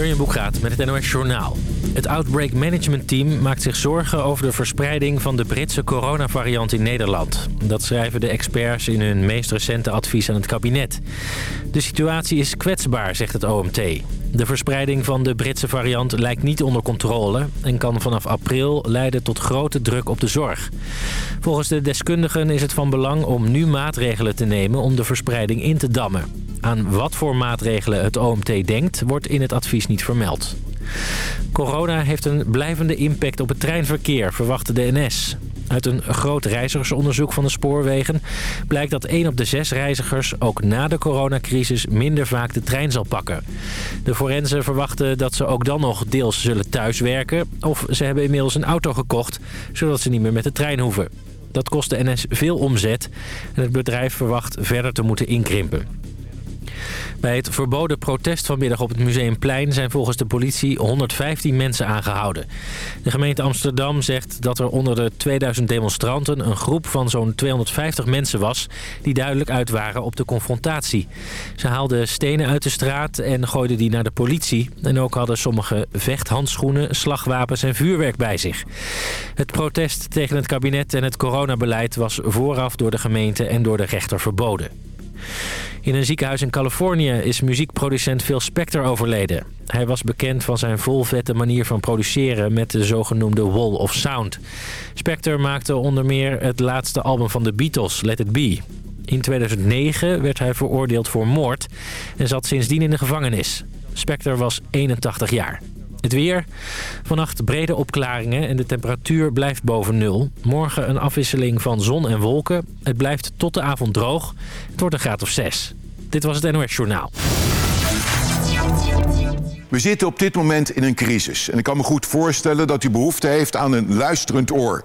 Jurjen Boekraat met het NOS Journaal. Het Outbreak Management Team maakt zich zorgen over de verspreiding van de Britse coronavariant in Nederland. Dat schrijven de experts in hun meest recente advies aan het kabinet. De situatie is kwetsbaar, zegt het OMT. De verspreiding van de Britse variant lijkt niet onder controle... en kan vanaf april leiden tot grote druk op de zorg. Volgens de deskundigen is het van belang om nu maatregelen te nemen... om de verspreiding in te dammen. Aan wat voor maatregelen het OMT denkt, wordt in het advies niet vermeld. Corona heeft een blijvende impact op het treinverkeer, verwachtte de NS. Uit een groot reizigersonderzoek van de spoorwegen blijkt dat 1 op de 6 reizigers ook na de coronacrisis minder vaak de trein zal pakken. De forensen verwachten dat ze ook dan nog deels zullen thuiswerken of ze hebben inmiddels een auto gekocht zodat ze niet meer met de trein hoeven. Dat kost de NS veel omzet en het bedrijf verwacht verder te moeten inkrimpen. Bij het verboden protest vanmiddag op het Museumplein zijn volgens de politie 115 mensen aangehouden. De gemeente Amsterdam zegt dat er onder de 2000 demonstranten een groep van zo'n 250 mensen was... die duidelijk uit waren op de confrontatie. Ze haalden stenen uit de straat en gooiden die naar de politie. En ook hadden sommige vechthandschoenen, slagwapens en vuurwerk bij zich. Het protest tegen het kabinet en het coronabeleid was vooraf door de gemeente en door de rechter verboden. In een ziekenhuis in Californië is muziekproducent Phil Spector overleden. Hij was bekend van zijn volvette manier van produceren met de zogenoemde Wall of Sound. Spector maakte onder meer het laatste album van de Beatles, Let It Be. In 2009 werd hij veroordeeld voor moord en zat sindsdien in de gevangenis. Spector was 81 jaar. Het weer. Vannacht brede opklaringen en de temperatuur blijft boven nul. Morgen een afwisseling van zon en wolken. Het blijft tot de avond droog. Het wordt een graad of 6. Dit was het NOS Journaal. We zitten op dit moment in een crisis. En ik kan me goed voorstellen dat u behoefte heeft aan een luisterend oor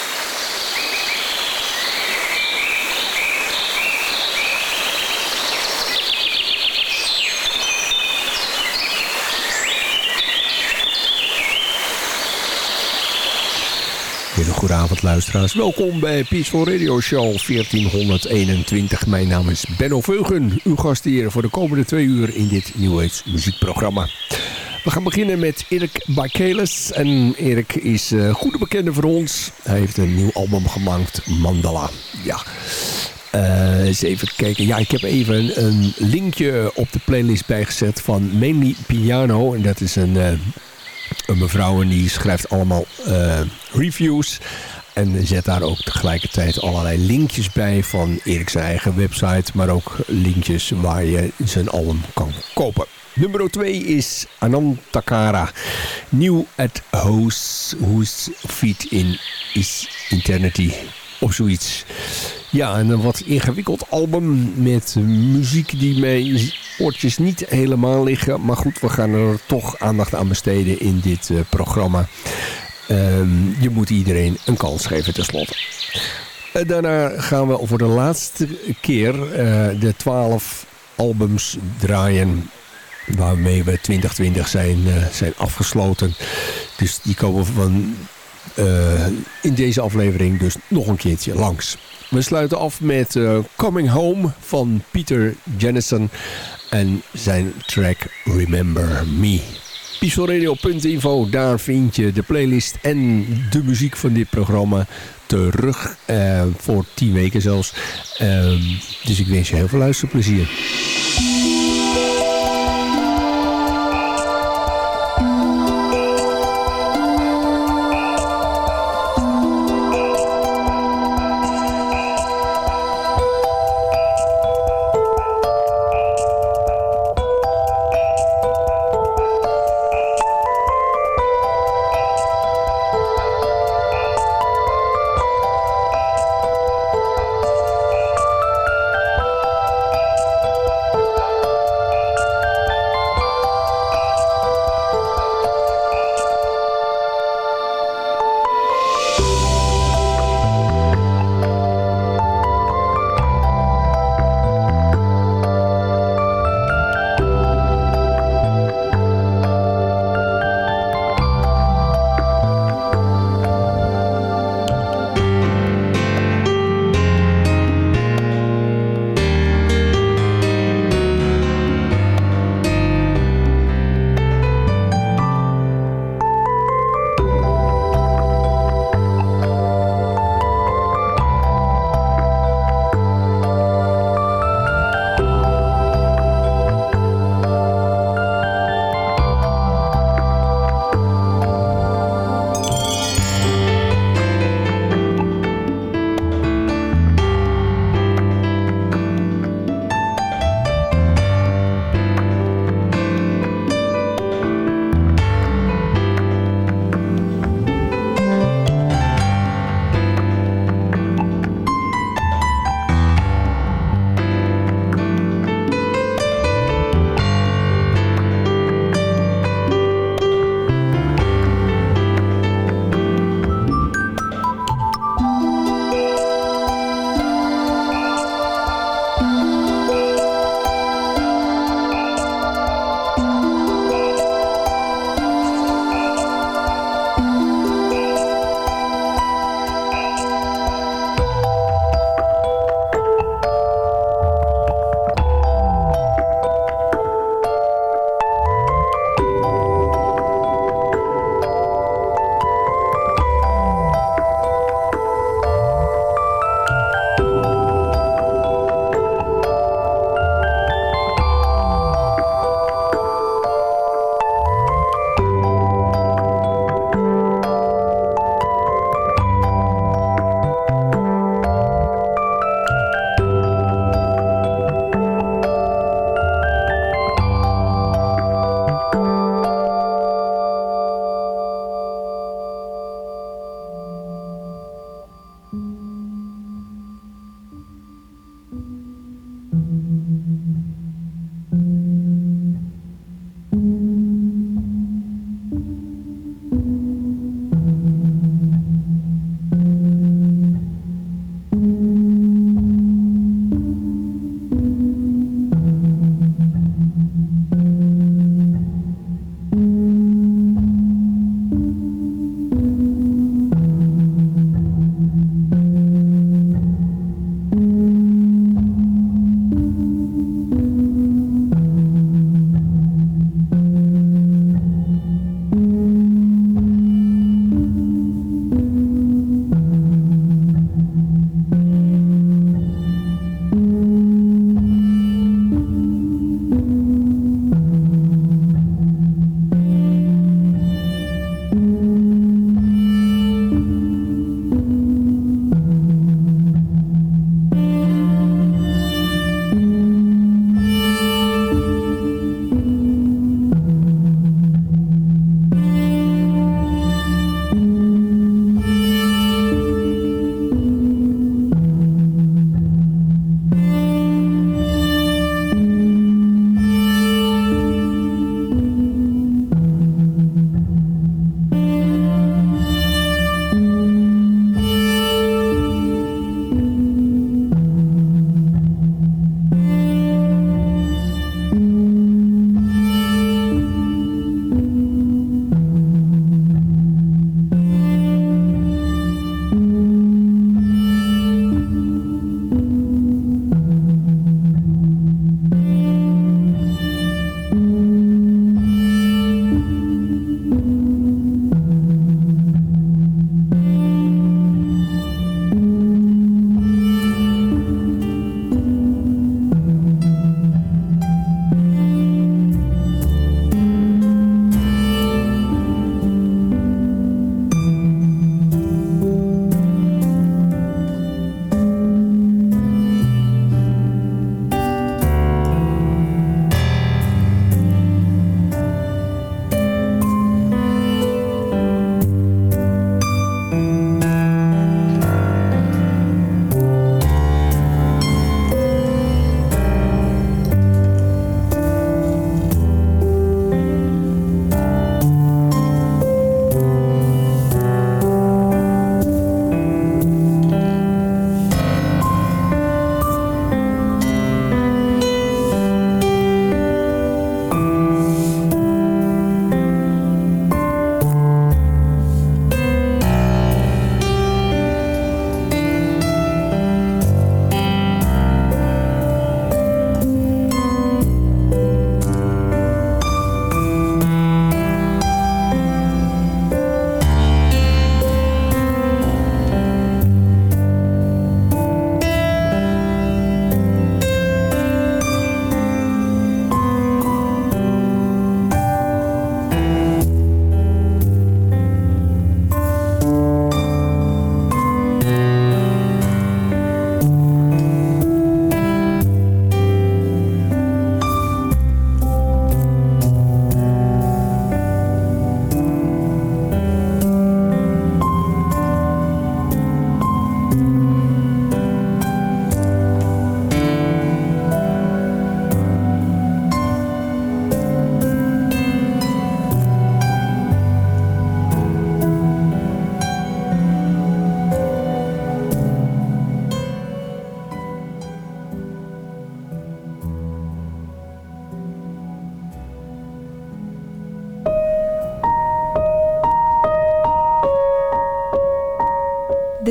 Hele goede avond luisteraars. Welkom bij Peaceful Radio Show 1421. Mijn naam is Benno Veugen, uw gastheer voor de komende twee uur in dit New Age muziekprogramma. We gaan beginnen met Erik Bakeles. En Erik is een goede bekende voor ons. Hij heeft een nieuw album gemaakt, Mandala. Ja, uh, eens even kijken. Ja, ik heb even een linkje op de playlist bijgezet van Mainly Piano. En dat is een... Uh, een mevrouw en die schrijft allemaal uh, reviews. En zet daar ook tegelijkertijd allerlei linkjes bij van Erik zijn eigen website. Maar ook linkjes waar je zijn album kan kopen. Nummer 2 is Anand Takara. New at Whose, whose Feet in is Eternity. Of zoiets. Ja, en een wat ingewikkeld album met muziek die mij oortjes niet helemaal liggen. Maar goed, we gaan er toch aandacht aan besteden in dit uh, programma. Um, je moet iedereen een kans geven tenslotte. Uh, daarna gaan we voor de laatste keer uh, de 12 albums draaien waarmee we 2020 zijn, zijn afgesloten. Dus die komen van in deze aflevering dus nog een keertje langs. We sluiten af met uh, Coming Home van Peter Jennison en zijn track Remember Me. Peacefulradio.info, daar vind je de playlist en de muziek van dit programma terug. Uh, voor 10 weken zelfs. Uh, dus ik wens je heel veel luisterplezier.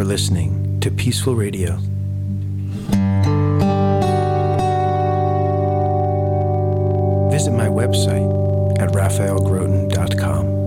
For listening to Peaceful Radio. Visit my website at raphaelgroten.com.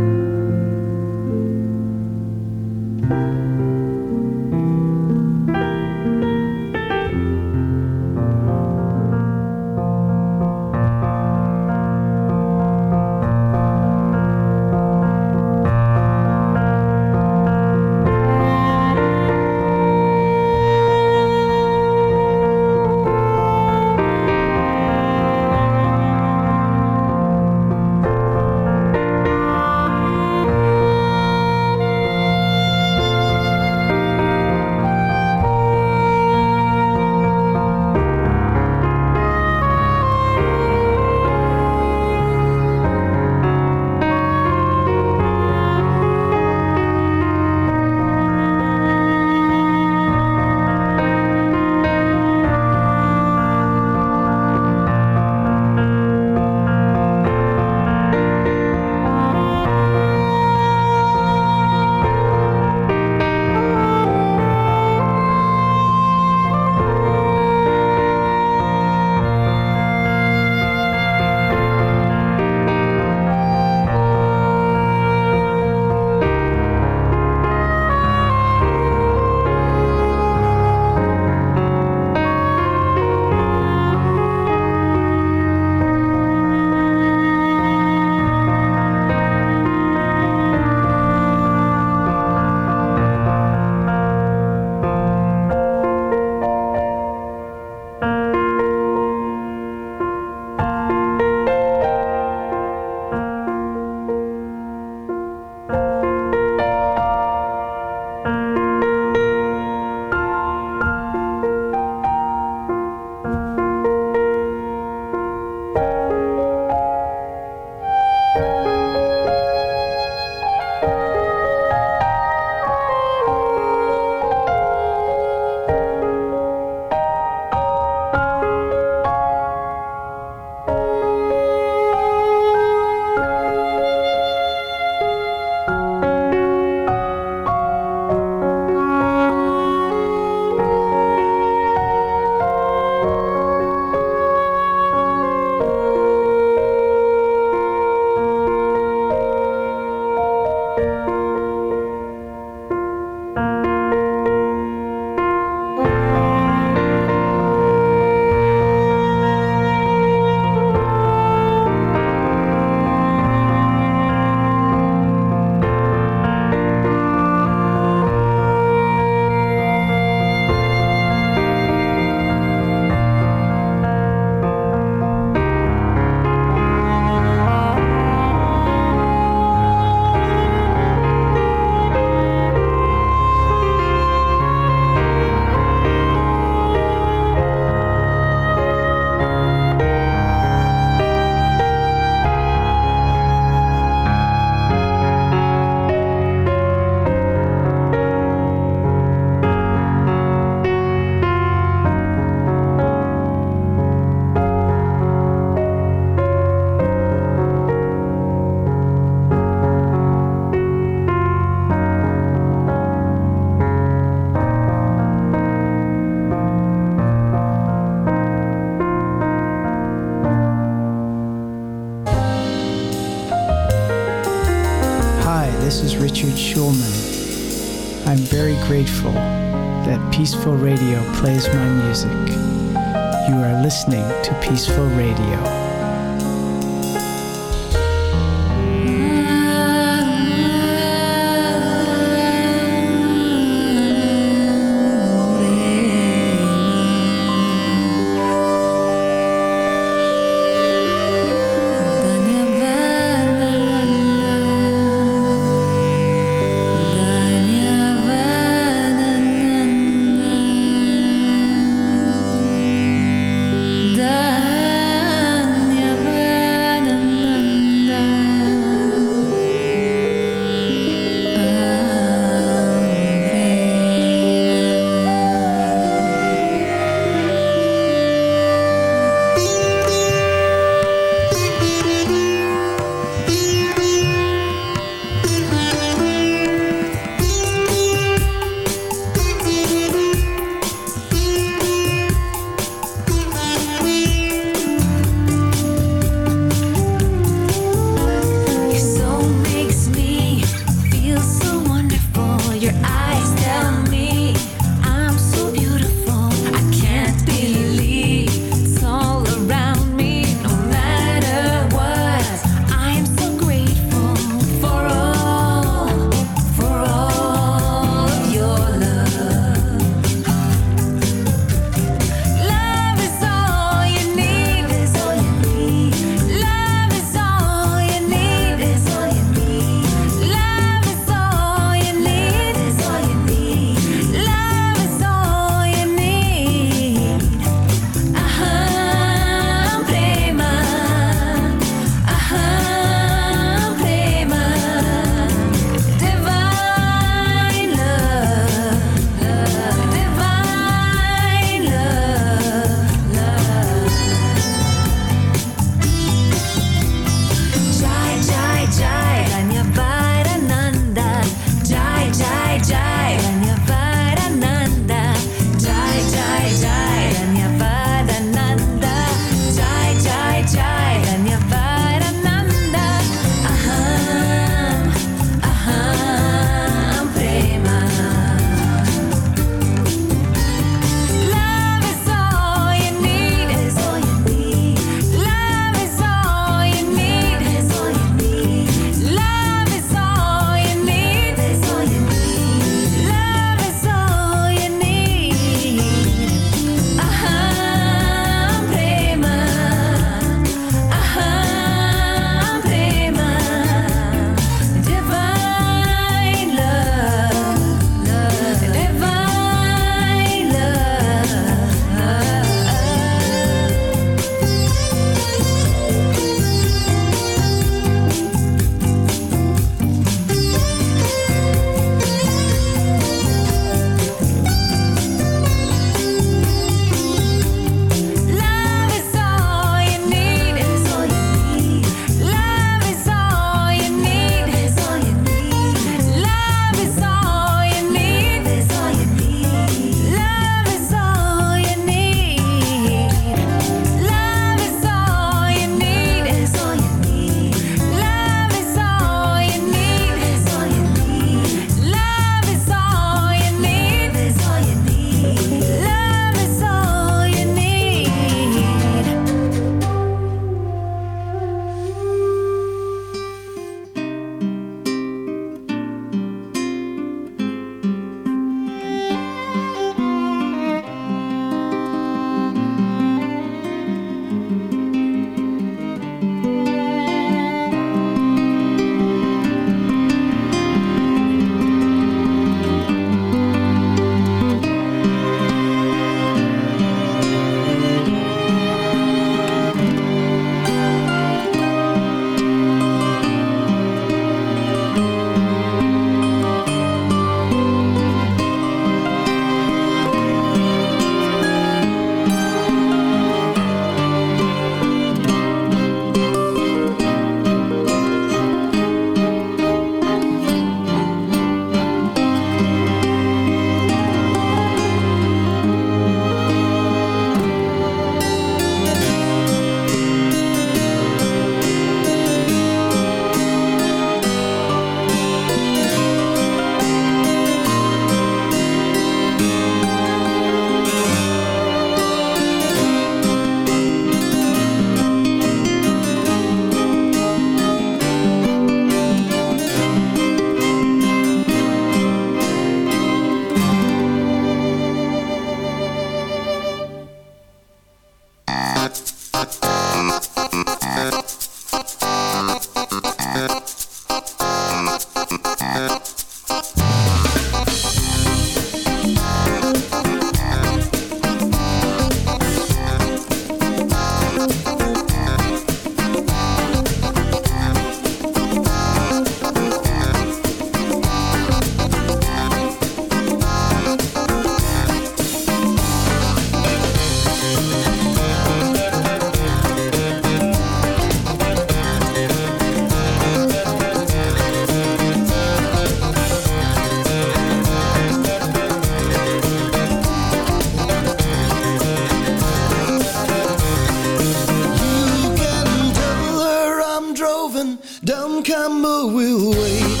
John Campbell will wait.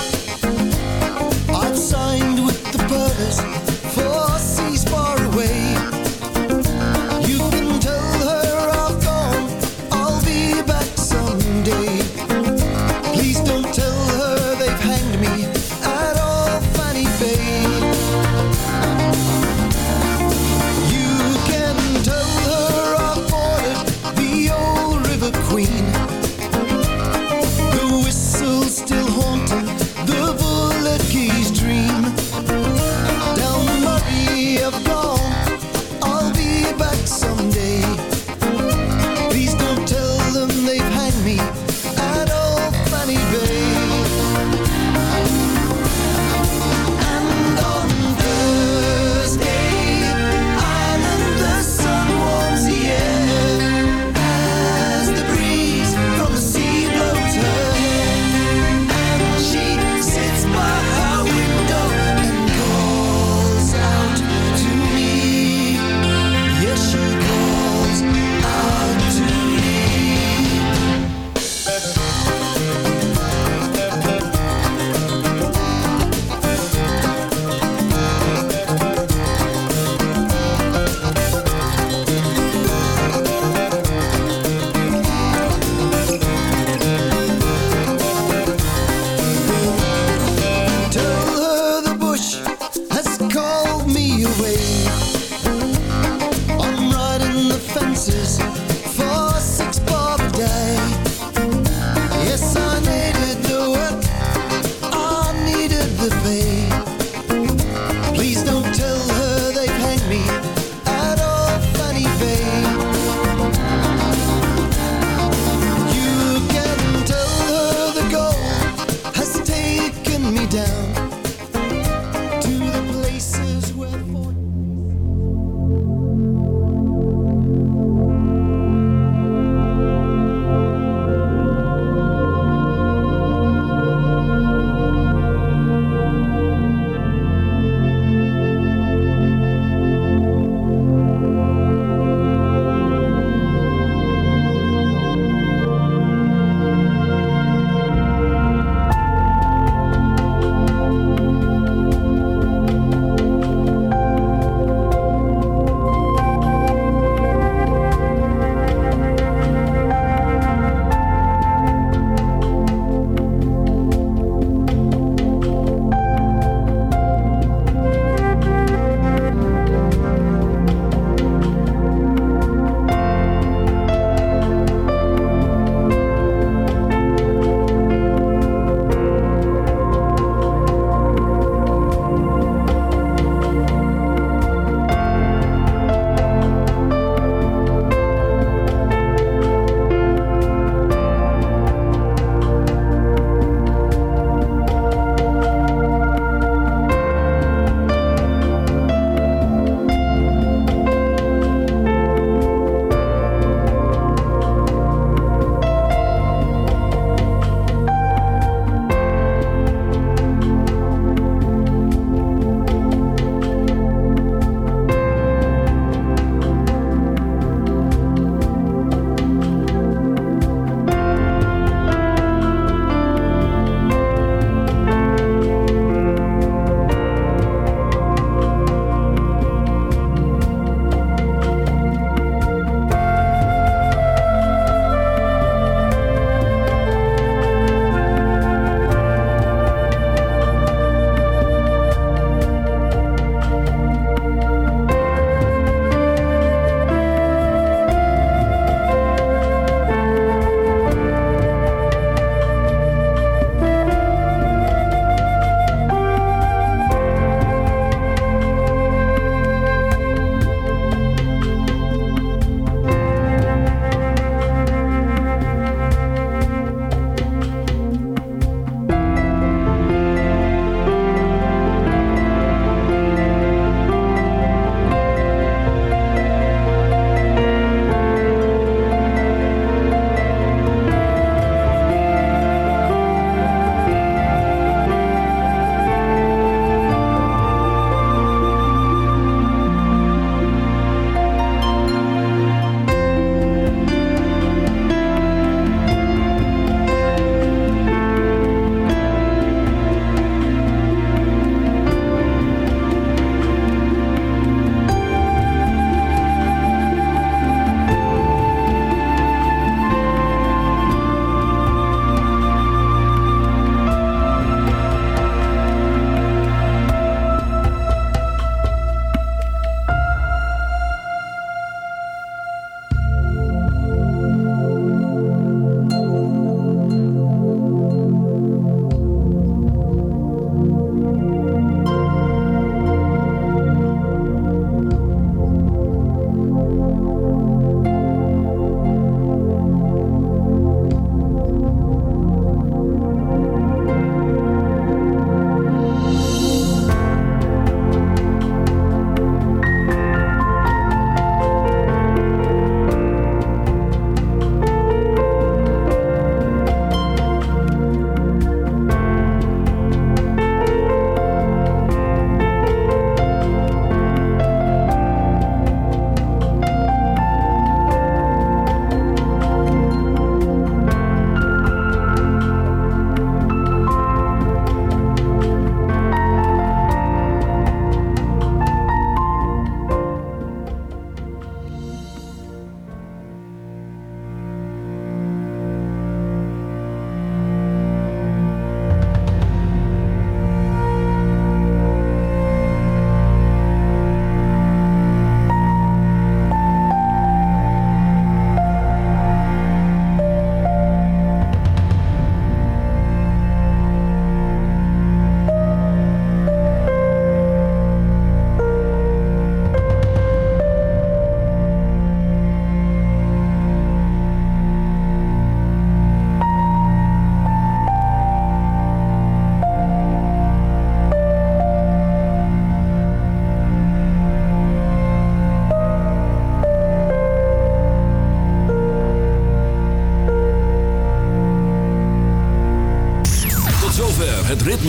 I've signed with the birds.